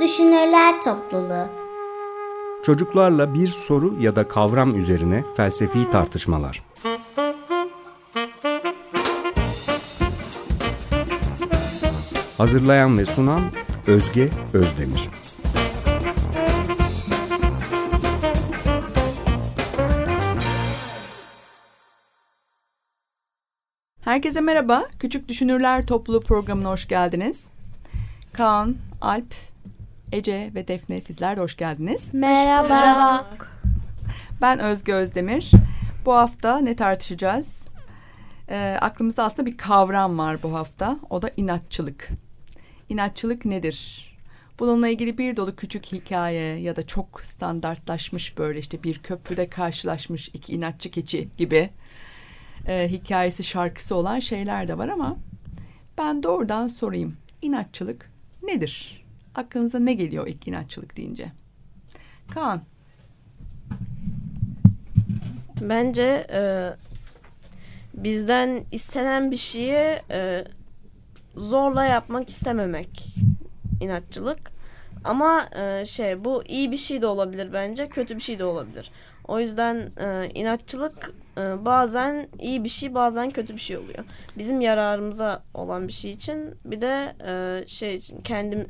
Düşünürler Topluluğu Çocuklarla bir soru ya da kavram üzerine felsefi tartışmalar. Hazırlayan ve sunan Özge Özdemir. Herkese merhaba. Küçük Düşünürler Topluluğu programına hoş geldiniz. Kaan, Alp, Ece ve Defne sizler de hoş geldiniz. Merhaba. Merhaba. Ben Özge Özdemir. Bu hafta ne tartışacağız? Ee, aklımızda aslında bir kavram var bu hafta. O da inatçılık. İnatçılık nedir? Bununla ilgili bir dolu küçük hikaye ya da çok standartlaşmış böyle işte bir köprüde karşılaşmış iki inatçı keçi gibi e, hikayesi şarkısı olan şeyler de var ama ben doğrudan sorayım. İnatçılık nedir? Aklınıza ne geliyor ilk inatçılık deyince? Kaan. Bence e, bizden istenen bir şeyi e, zorla yapmak istememek inatçılık. Ama e, şey bu iyi bir şey de olabilir bence, kötü bir şey de olabilir. O yüzden e, inatçılık e, bazen iyi bir şey, bazen kötü bir şey oluyor. Bizim yararımıza olan bir şey için bir de e, şey için kendim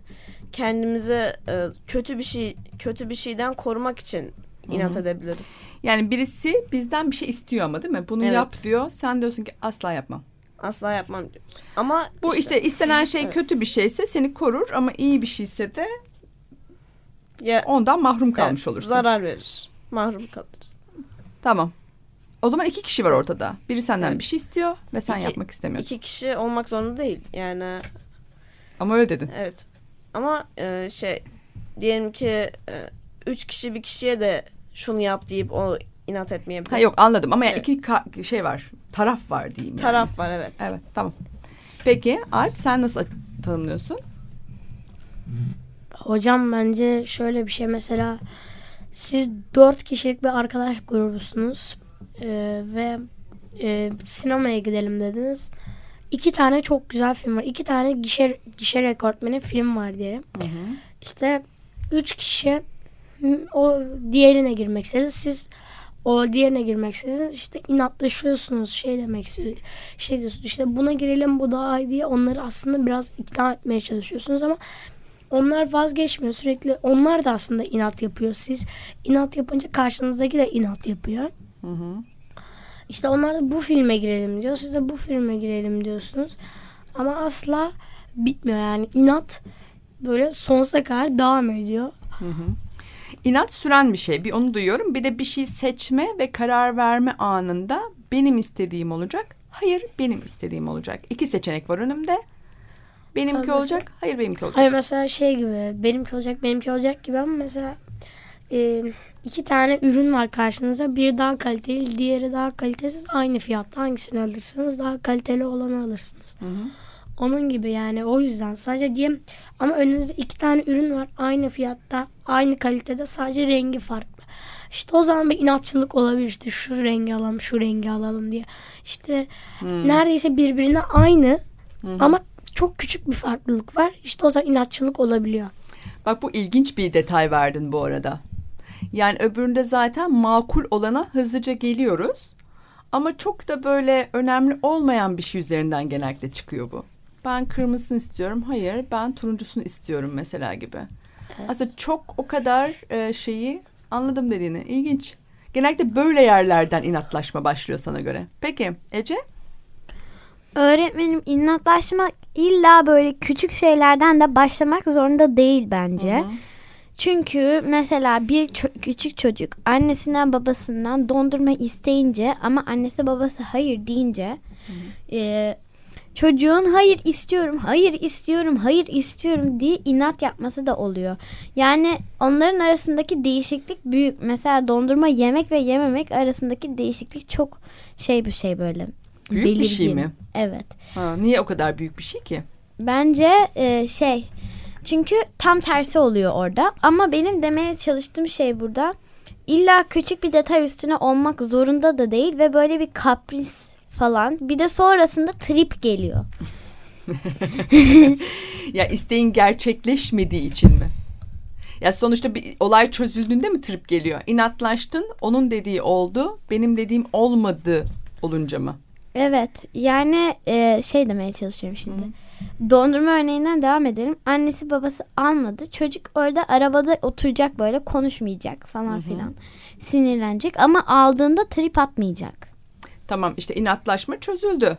kendimize e, kötü bir şey kötü bir şeyden korumak için inat Hı-hı. edebiliriz. Yani birisi bizden bir şey istiyor ama değil mi? Bunu evet. yap diyor. Sen diyorsun ki asla yapmam. Asla yapmam diyorsun. Ama bu işte, işte istenen şey evet. kötü bir şeyse seni korur ama iyi bir şeyse de ya, ondan mahrum kalmış evet, olursun. Zarar verir. Mahrum kalır. Tamam. O zaman iki kişi var ortada. Biri senden evet. bir şey istiyor ve sen iki, yapmak istemiyorsun. İki kişi olmak zorunda değil. Yani Ama öyle dedin. Evet. Ama e, şey diyelim ki e, üç kişi bir kişiye de şunu yap deyip o inat etmeyebilir. Ha yok anladım ama evet. iki şey var. Taraf var diyeyim. Taraf yani. var evet. Evet tamam. Peki Alp sen nasıl tanımlıyorsun? Hocam bence şöyle bir şey mesela siz dört kişilik bir arkadaş grubusunuz ee, ve e, sinemaya gidelim dediniz. İki tane çok güzel film var. İki tane gişe, gişe rekortmeni film var diyelim. Hı hı. İşte üç kişi o diğerine girmek istedi. Siz o diğerine girmek istediniz. İşte inatlaşıyorsunuz. Şey demek istiyor. Şey diyorsunuz işte buna girelim bu daha iyi diye onları aslında biraz ikna etmeye çalışıyorsunuz ama onlar vazgeçmiyor sürekli. Onlar da aslında inat yapıyor. Siz inat yapınca karşınızdaki de inat yapıyor. Hı hı. İşte onlar da bu filme girelim diyor. Siz de bu filme girelim diyorsunuz. Ama asla bitmiyor yani. inat böyle sonsuza kadar devam ediyor. Hı hı. İnat süren bir şey. Bir onu duyuyorum. Bir de bir şey seçme ve karar verme anında benim istediğim olacak. Hayır benim istediğim olacak. İki seçenek var önümde. Benimki mesela, olacak. Hayır benimki olacak. Hayır mesela şey gibi. Benimki olacak benimki olacak gibi ama mesela e, iki tane ürün var karşınıza. Bir daha kaliteli, diğeri daha kalitesiz. Aynı fiyatta hangisini alırsınız daha kaliteli olanı alırsınız. Hı hı. Onun gibi yani o yüzden sadece diyeyim ama önünüzde iki tane ürün var aynı fiyatta aynı kalitede sadece rengi farklı. İşte o zaman bir inatçılık olabilir işte şu rengi alalım şu rengi alalım diye. İşte hmm. neredeyse birbirine aynı hmm. ama çok küçük bir farklılık var. İşte o zaman inatçılık olabiliyor. Bak bu ilginç bir detay verdin bu arada. Yani öbüründe zaten makul olana hızlıca geliyoruz. Ama çok da böyle önemli olmayan bir şey üzerinden genellikle çıkıyor bu. Ben kırmızısını istiyorum. Hayır ben turuncusunu istiyorum mesela gibi. Evet. Aslında çok o kadar e, şeyi anladım dediğini. İlginç. Genellikle böyle yerlerden inatlaşma başlıyor sana göre. Peki Ece? Öğretmenim inatlaşma illa böyle küçük şeylerden de başlamak zorunda değil bence. Hı hı. Çünkü mesela bir ço- küçük çocuk annesinden babasından dondurma isteyince ama annesi babası hayır deyince e, çocuğun hayır istiyorum, hayır istiyorum, hayır istiyorum diye inat yapması da oluyor. Yani onların arasındaki değişiklik büyük. Mesela dondurma yemek ve yememek arasındaki değişiklik çok şey bir şey böyle. Büyük belirgin. bir şey mi? Evet. Ha, niye o kadar büyük bir şey ki? Bence e, şey çünkü tam tersi oluyor orada. Ama benim demeye çalıştığım şey burada illa küçük bir detay üstüne olmak zorunda da değil ve böyle bir kapris falan. Bir de sonrasında trip geliyor. ya isteğin gerçekleşmediği için mi? Ya sonuçta bir olay çözüldüğünde mi trip geliyor? İnatlaştın, onun dediği oldu, benim dediğim olmadı olunca mı? Evet yani e, şey demeye çalışıyorum şimdi. Dondurma örneğinden devam edelim. Annesi babası almadı. Çocuk orada arabada oturacak böyle konuşmayacak falan filan. Sinirlenecek ama aldığında trip atmayacak. Tamam işte inatlaşma çözüldü.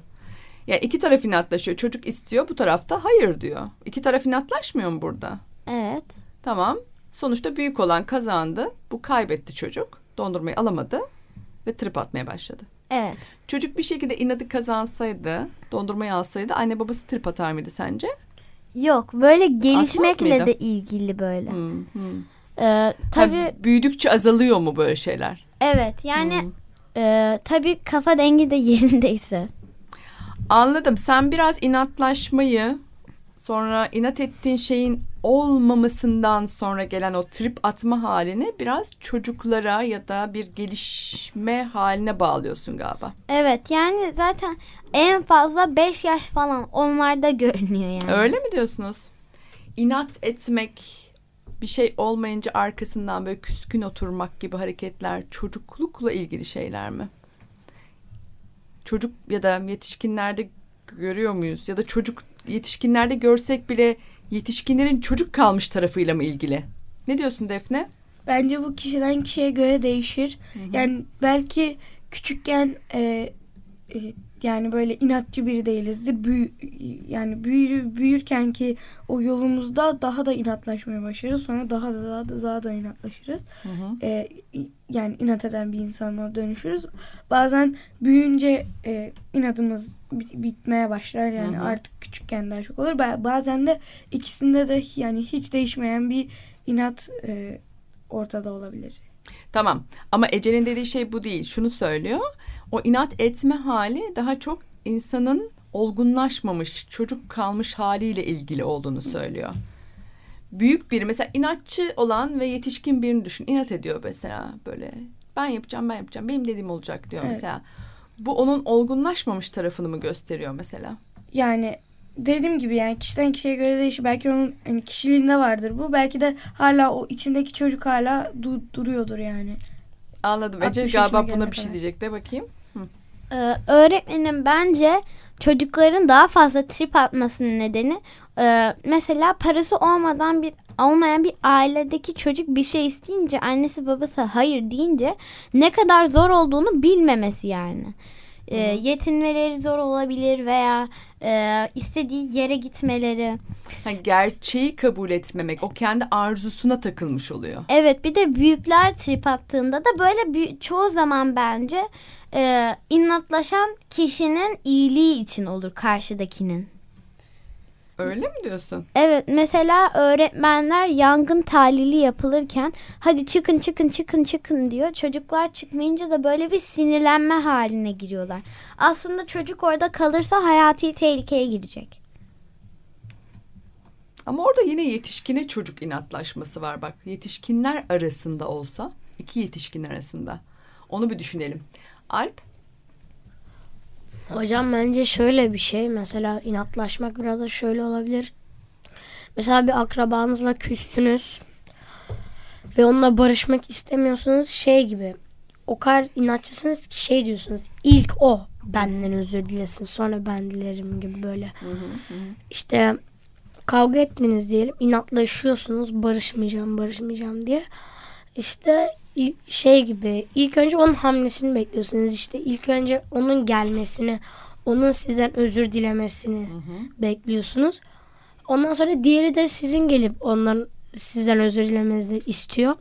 Ya iki taraf inatlaşıyor. Çocuk istiyor, bu tarafta hayır diyor. İki taraf inatlaşmıyor mu burada? Evet. Tamam. Sonuçta büyük olan kazandı. Bu kaybetti çocuk. Dondurmayı alamadı ve trip atmaya başladı. Evet. Çocuk bir şekilde inadı kazansaydı, dondurmayı alsaydı anne babası trip atar mıydı sence? Yok böyle gelişmekle de ilgili böyle. Hmm, hmm. Ee, Tabii tabii büyüdükçe azalıyor mu böyle şeyler? evet yani Hmm. e, tabii kafa dengi de yerindeyse. Anladım. Sen biraz inatlaşmayı sonra inat ettiğin şeyin olmamasından sonra gelen o trip atma halini biraz çocuklara ya da bir gelişme haline bağlıyorsun galiba. Evet yani zaten en fazla 5 yaş falan onlarda görünüyor yani. Öyle mi diyorsunuz? İnat etmek, bir şey olmayınca arkasından böyle küskün oturmak gibi hareketler çocuklukla ilgili şeyler mi? Çocuk ya da yetişkinlerde görüyor muyuz? Ya da çocuk yetişkinlerde görsek bile yetişkinlerin çocuk kalmış tarafıyla mı ilgili? Ne diyorsun Defne? Bence bu kişiden kişiye göre değişir. Yani belki küçükken e, e, yani böyle inatçı biri değilizdir. Büyü, yani büyür, büyürken ki o yolumuzda daha da inatlaşmaya başlarız. Sonra daha da daha da daha da inatlaşırız. E, yani inat eden bir insana dönüşürüz. Bazen büyüyünce e, inadımız bit- bitmeye başlar. Yani Hı hı. artık küçükken daha çok olur. Ba- Bazen de ikisinde de yani hiç değişmeyen bir inat e, ortada olabilir. Tamam ama Ece'nin dediği şey bu değil. Şunu söylüyor. O inat etme hali daha çok insanın olgunlaşmamış, çocuk kalmış haliyle ilgili olduğunu söylüyor. Büyük biri mesela inatçı olan ve yetişkin birini düşün. İnat ediyor mesela böyle. Ben yapacağım, ben yapacağım. Benim dediğim olacak diyor Evet. mesela. Bu onun olgunlaşmamış tarafını mı gösteriyor mesela? Yani dediğim gibi yani kişiden kişiye göre değişir. Belki onun hani kişiliğinde vardır bu. Belki de hala o içindeki çocuk hala du- duruyordur yani. Anladım. Ece 60 galiba buna bir şey kadar. diyecek de bakayım. Ee, öğretmenim bence çocukların daha fazla trip atmasının nedeni e, mesela parası olmadan bir olmayan bir ailedeki çocuk bir şey isteyince annesi babası hayır deyince ne kadar zor olduğunu bilmemesi yani. Ee, yetinmeleri zor olabilir veya e, istediği yere gitmeleri. Ha, gerçeği kabul etmemek, o kendi arzusuna takılmış oluyor. Evet bir de büyükler trip attığında da böyle çoğu zaman bence e, inatlaşan kişinin iyiliği için olur karşıdakinin. Öyle mi diyorsun? Evet mesela öğretmenler yangın talili yapılırken hadi çıkın çıkın çıkın çıkın diyor. Çocuklar çıkmayınca da böyle bir sinirlenme haline giriyorlar. Aslında çocuk orada kalırsa hayati tehlikeye girecek. Ama orada yine yetişkine çocuk inatlaşması var bak. Yetişkinler arasında olsa, iki yetişkin arasında. Onu bir düşünelim. Alp, Hocam bence şöyle bir şey. Mesela inatlaşmak biraz da şöyle olabilir. Mesela bir akrabanızla küstünüz ve onunla barışmak istemiyorsunuz şey gibi. O kadar inatçısınız ki şey diyorsunuz. İlk o benden özür dilesin sonra ben dilerim gibi böyle. İşte kavga ettiniz diyelim inatlaşıyorsunuz barışmayacağım barışmayacağım diye. İşte şey gibi ilk önce onun hamlesini bekliyorsunuz işte ilk önce onun gelmesini onun sizden özür dilemesini bekliyorsunuz. Ondan sonra diğeri de sizin gelip ondan sizden özür dilemenizi istiyor.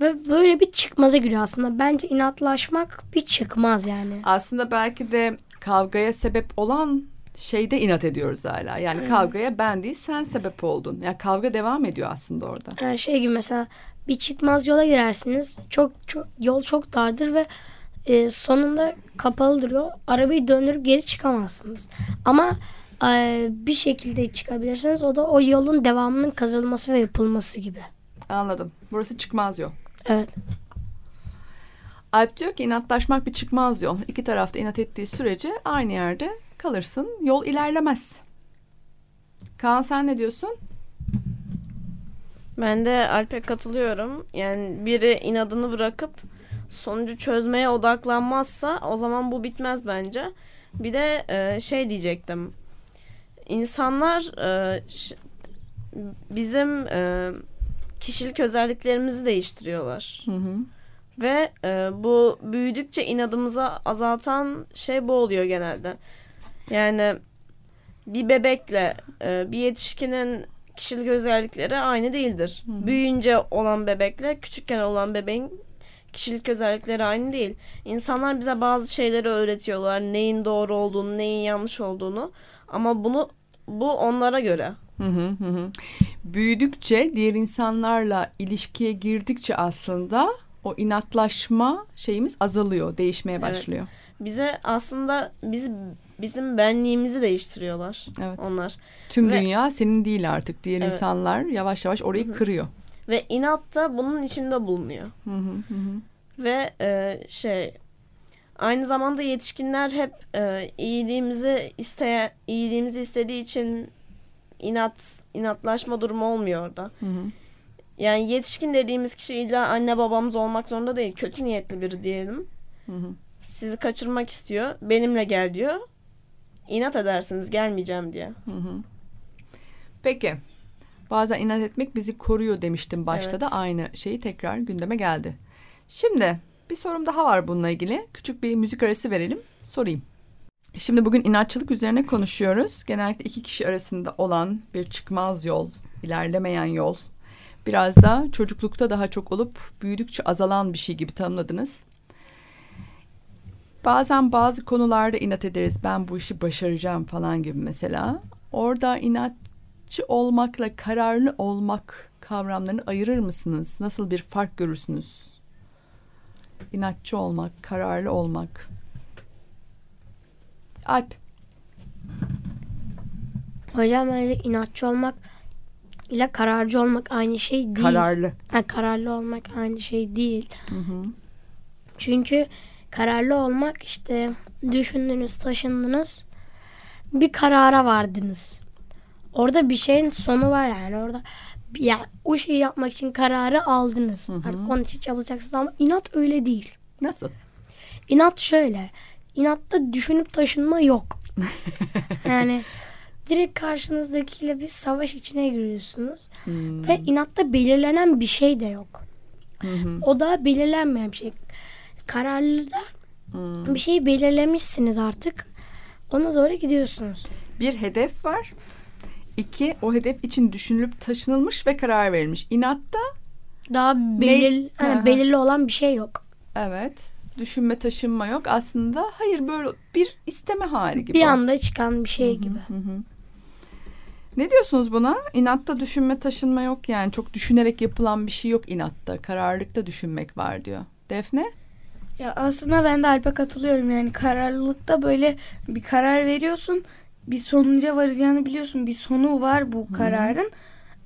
Ve böyle bir çıkmaza giriyor aslında. Bence inatlaşmak bir çıkmaz yani. aslında belki de kavgaya sebep olan şeyde inat ediyoruz hala. Yani kavgaya ben değil sen sebep oldun. Yani kavga devam ediyor aslında orada. Yani şey gibi mesela bir çıkmaz yola girersiniz. Çok çok yol çok dardır ve e, sonunda kapalı duruyor. Arabayı döndürüp geri çıkamazsınız. Ama e, bir şekilde çıkabilirsiniz. O da o yolun devamının kazanılması ve yapılması gibi. Anladım. Burası çıkmaz yol. Evet. Alp diyor ki inatlaşmak bir çıkmaz yol. İki tarafta inat ettiği sürece aynı yerde kalırsın. Yol ilerlemez. Kaan sen ne diyorsun? Ben de Alp'e katılıyorum. Yani biri inadını bırakıp sonucu çözmeye odaklanmazsa o zaman bu bitmez bence. Bir de e, şey diyecektim. İnsanlar e, bizim e, kişilik özelliklerimizi değiştiriyorlar. Hı hı. Ve e, bu büyüdükçe inadımızı azaltan şey bu oluyor genelde. Yani bir bebekle e, bir yetişkinin kişilik özellikleri aynı değildir. Büyüyünce olan bebekle küçükken olan bebeğin kişilik özellikleri aynı değil. İnsanlar bize bazı şeyleri öğretiyorlar. Neyin doğru olduğunu, neyin yanlış olduğunu. Ama bunu bu onlara göre. Hı hı hı. Büyüdükçe diğer insanlarla ilişkiye girdikçe aslında o inatlaşma şeyimiz azalıyor, değişmeye Evet. başlıyor. Bize aslında biz bizim benliğimizi değiştiriyorlar Evet. onlar. Tüm Ve- dünya senin değil artık. Diğer Evet. insanlar yavaş yavaş orayı kırıyor. Ve inat da bunun içinde bulunuyor. Hı hı hı hı. Ve e, şey aynı zamanda yetişkinler hep e, iyiliğimizi isteye iyiliğimizi istediği için inat inatlaşma durumu olmuyor orada. Hı hı. Yani yetişkin dediğimiz kişi illa anne babamız olmak zorunda değil. Kötü niyetli biri diyelim. Hı hı. Sizi kaçırmak istiyor. Benimle gel diyor. İnat edersiniz gelmeyeceğim diye. Hı hı. Peki. Bazen inat etmek bizi koruyor demiştim başta Evet. da aynı şeyi tekrar gündeme geldi. Şimdi bir sorum daha var bununla ilgili. Küçük bir müzik arası verelim. Sorayım. Şimdi bugün inatçılık üzerine konuşuyoruz. Genellikle iki kişi arasında olan bir çıkmaz yol, ilerlemeyen yol. Biraz da çocuklukta daha çok olup büyüdükçe azalan bir şey gibi tanımladınız. Bazen bazı konularda inat ederiz. Ben bu işi başaracağım falan gibi mesela. Orada inatçı olmakla kararlı olmak kavramlarını ayırır mısınız? Nasıl bir fark görürsünüz? İnatçı olmak, kararlı olmak. Alp. Hocam bence inatçı olmak ile kararcı olmak aynı şey değil. Kararlı. Ha, kararlı olmak aynı şey değil. Hı hı. Çünkü kararlı olmak işte düşündünüz, taşındınız. Bir karara vardınız. Orada bir şeyin sonu var yani. Orada ya o şeyi yapmak için kararı aldınız. Hı hı. Artık onun için çabalayacaksınız ama inat öyle değil. Nasıl? İnat şöyle. İnatta düşünüp taşınma yok. yani direkt karşınızdakiyle bir savaş içine giriyorsunuz. Hmm. Ve inatta belirlenen bir şey de yok. Hı hı. O da belirlenmeyen bir şey. Kararlıda Hmm. bir şeyi belirlemişsiniz artık. Ona doğru gidiyorsunuz. Bir hedef var. İki, o hedef için düşünülüp taşınılmış ve karar verilmiş. İnatta Daha belir, Hı hani hı. belirli olan bir şey yok. evet düşünme taşınma yok. Aslında hayır böyle bir isteme hali gibi. Bir anda çıkan bir şey gibi. Hı hı. Ne diyorsunuz buna? İnatta düşünme taşınma yok yani. Çok düşünerek yapılan bir şey yok inatta. Kararlılıkta düşünmek var diyor. Defne? Ya aslında ben de Alp'e katılıyorum. Yani kararlılıkta böyle bir karar veriyorsun. Bir sonuca varacağını biliyorsun. Bir sonu var bu kararın.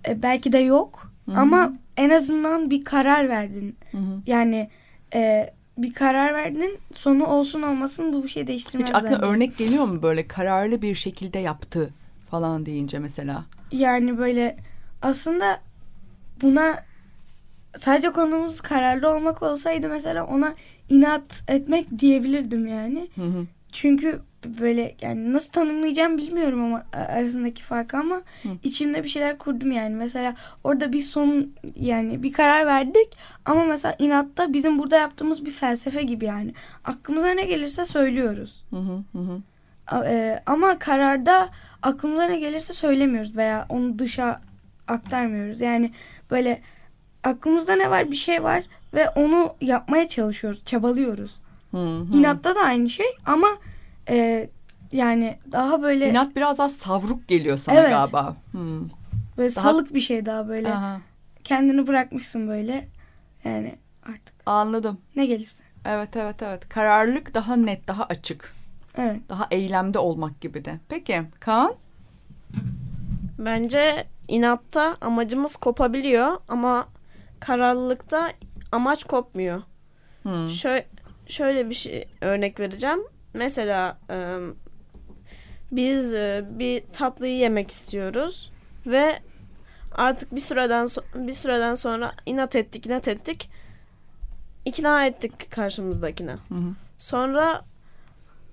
E, belki de yok. Ama en azından bir karar verdin. Hı hı. Yani e, bir karar verdin. Sonu olsun olmasın bu bir şey değiştirmez Hiç aklına bence. örnek geliyor mu böyle kararlı bir şekilde yaptı falan deyince mesela? Yani böyle aslında buna sadece konumuz kararlı olmak olsaydı mesela ona inat etmek diyebilirdim yani. Hı hı. Çünkü böyle yani nasıl tanımlayacağım bilmiyorum ama arasındaki farkı ama Hı. içimde bir şeyler kurdum yani. Mesela orada bir son yani bir karar verdik ama mesela inatta bizim burada yaptığımız bir felsefe gibi yani. Aklımıza ne gelirse söylüyoruz. Hı hı hı e, ama kararda aklımıza ne gelirse söylemiyoruz veya onu dışa aktarmıyoruz. Yani böyle aklımızda ne var bir şey var ve onu yapmaya çalışıyoruz, çabalıyoruz. Hı hı. İnatta da aynı şey ama e, yani daha böyle İnat biraz daha savruk geliyor sana Evet. galiba. Hı. böyle daha- salık bir şey daha böyle Aha, kendini bırakmışsın böyle yani artık anladım. ne gelirse. Evet evet evet. Kararlılık daha net, daha açık. Evet. Daha eylemde olmak gibi de. Peki Kaan? Bence inatta amacımız kopabiliyor ama kararlılıkta amaç kopmuyor. Hı. Şöyle, şöyle bir şey örnek vereceğim. Mesela e, biz e, bir tatlıyı yemek istiyoruz ve Artık bir süreden so- bir süreden sonra inat ettik, inat ettik. İkna ettik karşımızdakine. Hı hı. Sonra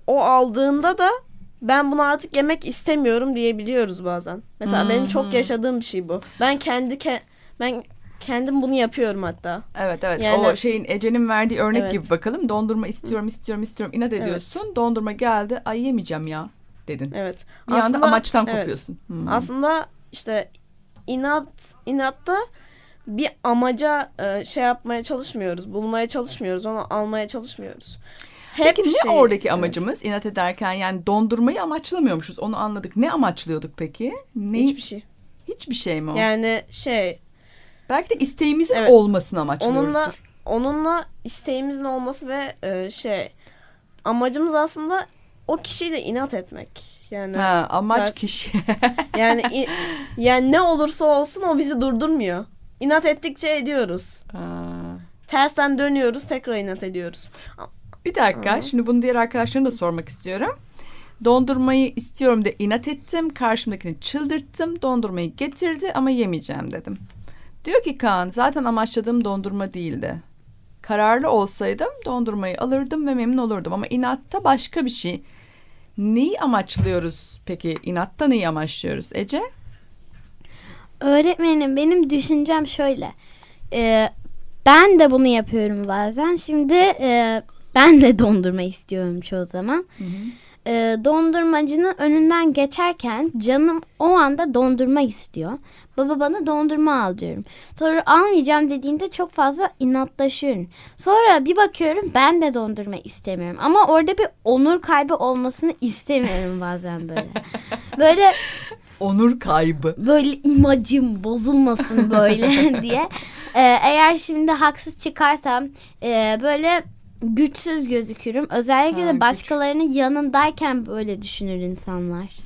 o aldığında da ben bunu artık yemek istemiyorum diyebiliyoruz bazen. Mesela benim Hı hı. çok yaşadığım bir şey bu. Ben kendi ke- ben kendim bunu yapıyorum hatta. Evet evet Yani- o şeyin Ece'nin verdiği örnek Evet. gibi bakalım. Dondurma istiyorum istiyorum istiyorum inat ediyorsun. Dondurma geldi ay yemeyeceğim ya dedin. Evet. Bir anda Aslında- amaçtan evet. kopuyorsun. Hmm. Aslında işte inat inatta bir amaca e, şey yapmaya çalışmıyoruz, bulmaya çalışmıyoruz, onu almaya çalışmıyoruz. Hep Peki ne şey- oradaki evet. amacımız inat ederken yani dondurmayı amaçlamıyormuşuz onu anladık. Ne amaçlıyorduk peki? Ne? Hiçbir şey. Hiçbir şey mi o? Yani şey Belki de isteğimizin Evet. olmasını amaçlıyoruzdur. onunla onunla isteğimizin olması ve e, şey amacımız aslında o kişiyle inat etmek. Yani Ha, amaç Belki- kişi. yani i- yani ne olursa olsun o bizi durdurmuyor. İnat ettikçe ediyoruz. Ha. Tersten dönüyoruz, tekrar inat ediyoruz. Bir dakika. Şimdi bunu diğer arkadaşlarıma da sormak istiyorum. Dondurmayı istiyorum de inat ettim. Karşımdakini çıldırttım. Dondurmayı getirdi ama yemeyeceğim dedim. Diyor ki Kaan zaten amaçladığım dondurma değildi. Kararlı olsaydım dondurmayı alırdım ve memnun olurdum. Ama inatta başka bir şey. Neyi amaçlıyoruz peki? İnatta neyi amaçlıyoruz Ece? Öğretmenim benim düşüncem şöyle. Ee, ben de bunu yapıyorum bazen. Şimdi e, ben de dondurma istiyorum çoğu zaman. Ee, dondurmacının önünden geçerken canım o anda dondurma istiyor. Baba bana dondurma al diyorum. Sonra almayacağım dediğinde çok fazla inatlaşıyorum. Sonra bir bakıyorum ben de dondurma istemiyorum. Ama orada bir onur kaybı olmasını istemiyorum bazen böyle. Böyle Onur kaybı. böyle imajım bozulmasın böyle diye. Ee, eğer şimdi haksız çıkarsam e, böyle güçsüz gözükürüm. Özellikle Ha, de güç. başkalarının yanındayken böyle düşünür insanlar.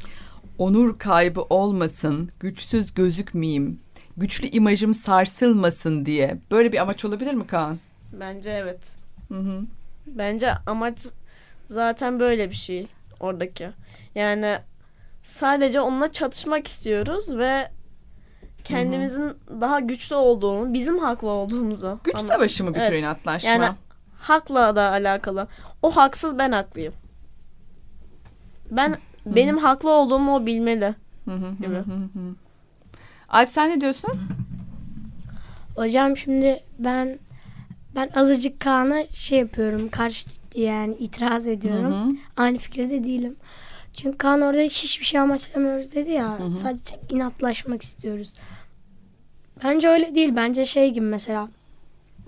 onur kaybı olmasın, güçsüz gözükmeyeyim, güçlü imajım sarsılmasın diye. Böyle bir amaç olabilir mi Kaan? Bence evet. Hı hı. Bence amaç zaten böyle bir şey oradaki. Yani sadece onunla çatışmak istiyoruz ve kendimizin daha güçlü olduğunu, bizim haklı olduğumuzu. Güç Ama- savaşı mı bir tür Evet. inatlaşma? Yani hakla da alakalı. O haksız ben haklıyım. Ben benim haklı olduğumu o bilmeli. Hı hı hı gibi. hı hı. Alp sen ne diyorsun? Hocam şimdi ben ben azıcık Kaan'a şey yapıyorum. Karşı yani itiraz ediyorum. Hı hı. Aynı fikirde değilim. Çünkü Kaan orada hiçbir şey amaçlamıyoruz dedi ya. Hı hı. Sadece inatlaşmak istiyoruz. Bence öyle değil. Bence şey gibi mesela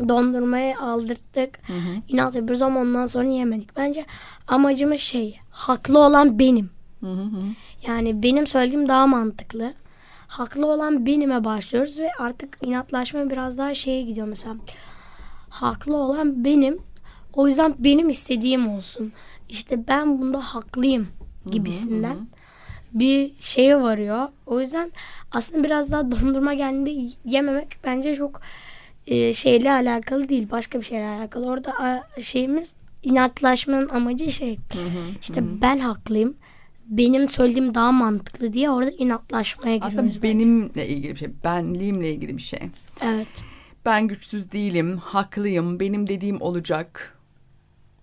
dondurmayı aldırttık. Hı hı. inat yapıyoruz ama ondan sonra yemedik. Bence amacımız şey haklı olan benim. Hı hı hı. Yani benim söylediğim daha mantıklı. Haklı olan benime başlıyoruz ve artık inatlaşma biraz daha şeye gidiyor mesela. Haklı olan benim. O yüzden benim istediğim olsun. İşte ben bunda haklıyım gibisinden bir şeye varıyor. O yüzden aslında biraz daha dondurma geldiğinde yememek bence çok e, şeyle alakalı değil. Başka bir şeyle alakalı. Orada a, şeyimiz inatlaşmanın amacı şey. işte ben haklıyım. Benim söylediğim daha mantıklı diye orada inatlaşmaya giriyoruz. Aslında bence. benimle ilgili bir şey, benliğimle ilgili bir şey. Evet. Ben güçsüz değilim, haklıyım, benim dediğim olacak.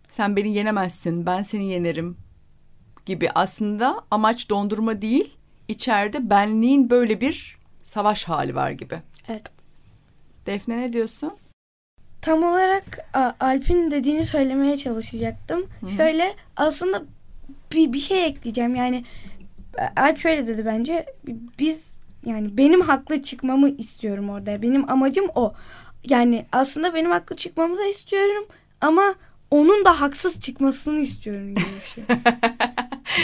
Sen beni yenemezsin, ben seni yenerim gibi aslında amaç dondurma değil, içeride benliğin böyle bir savaş hali var gibi. Evet. Defne ne diyorsun? Tam olarak Alp'in dediğini söylemeye çalışacaktım. hı. Şöyle aslında bir, bir şey ekleyeceğim. Yani e, Alp şöyle dedi bence. Biz yani benim haklı çıkmamı istiyorum orada. Benim amacım o. Yani aslında benim haklı çıkmamı da istiyorum ama onun da haksız çıkmasını istiyorum gibi bir şey.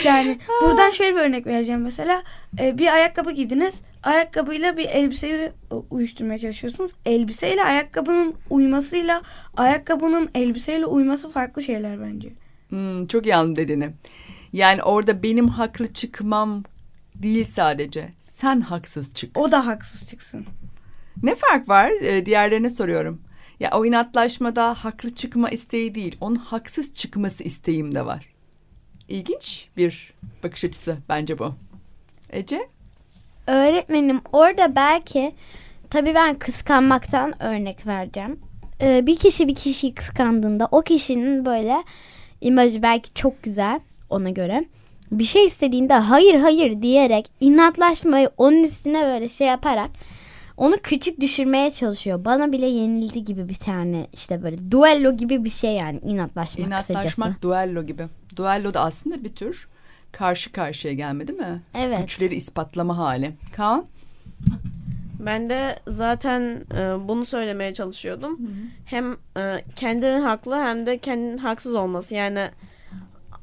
yani buradan şöyle bir örnek vereceğim mesela. E, bir ayakkabı giydiniz. Ayakkabıyla bir elbiseyi e, uyuşturmaya çalışıyorsunuz. Elbiseyle ayakkabının uymasıyla ayakkabının elbiseyle uyması farklı şeyler bence. Hmm, çok iyi anladım dediğini. Yani orada benim haklı çıkmam değil sadece. Sen haksız çık. O da haksız çıksın. Ne fark var? Ee, diğerlerine soruyorum. Ya o inatlaşmada haklı çıkma isteği değil. Onun haksız çıkması isteğim de var. İlginç bir bakış açısı bence bu. Ece? öğretmenim orada belki tabii ben kıskanmaktan örnek vereceğim. Ee, bir kişi bir kişiyi kıskandığında o kişinin böyle imajı belki çok güzel ona göre. Bir şey istediğinde hayır hayır diyerek inatlaşmayı onun üstüne böyle şey yaparak onu küçük düşürmeye çalışıyor. Bana bile yenildi gibi bir tane işte böyle duello gibi bir şey yani inatlaşmak, İnatlaşmak kısacası. duello gibi. Duello da aslında bir tür karşı karşıya gelme değil mi? Evet. Güçleri ispatlama hali. Kaan? Ben de zaten e, bunu söylemeye çalışıyordum. Hem e, kendinin haklı hem de kendinin haksız olması. Yani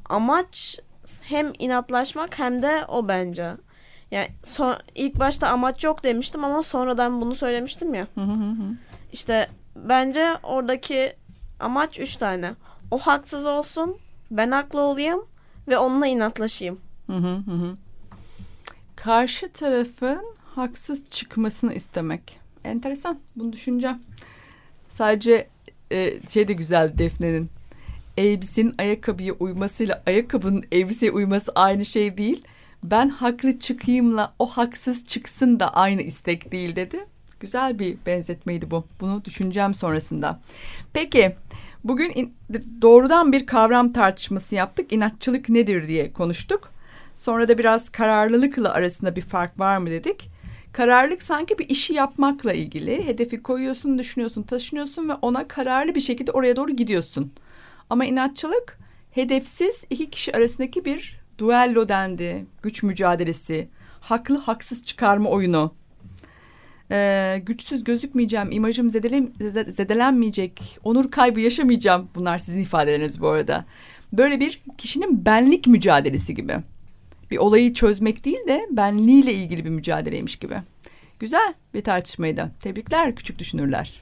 amaç hem inatlaşmak hem de o bence. Yani son, ilk başta amaç yok demiştim ama sonradan bunu söylemiştim ya. İşte bence oradaki amaç üç tane. O haksız olsun, ben haklı olayım ve onunla inatlaşayım. Hı hı hı. Karşı tarafın haksız çıkmasını istemek. Enteresan. Bunu düşüneceğim. Sadece e, şey de güzel Defne'nin. Elbisenin ayakkabıya uymasıyla ayakkabının elbiseye uyması aynı şey değil. Ben haklı çıkayımla o haksız çıksın da aynı istek değil dedi. Güzel bir benzetmeydi bu. Bunu düşüneceğim sonrasında. Peki bugün in- doğrudan bir kavram tartışması yaptık. İnatçılık nedir diye konuştuk. Sonra da biraz kararlılıkla arasında bir fark var mı dedik. Kararlılık sanki bir işi yapmakla ilgili. Hedefi koyuyorsun, düşünüyorsun, taşınıyorsun ve ona kararlı bir şekilde oraya doğru gidiyorsun. Ama inatçılık hedefsiz iki kişi arasındaki bir duello dendi. Güç mücadelesi, haklı haksız çıkarma oyunu. Ee, güçsüz gözükmeyeceğim, imajım zedele, zede- zedelenmeyecek, onur kaybı yaşamayacağım. Bunlar sizin ifadeleriniz bu arada. Böyle bir kişinin benlik mücadelesi gibi. Bir olayı çözmek değil de benliğiyle ilgili bir mücadeleymiş gibi. Güzel bir tartışmaydı. Tebrikler küçük düşünürler.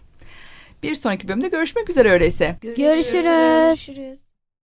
Bir sonraki bölümde görüşmek üzere öyleyse. Görüşürüz. Görüşürüz.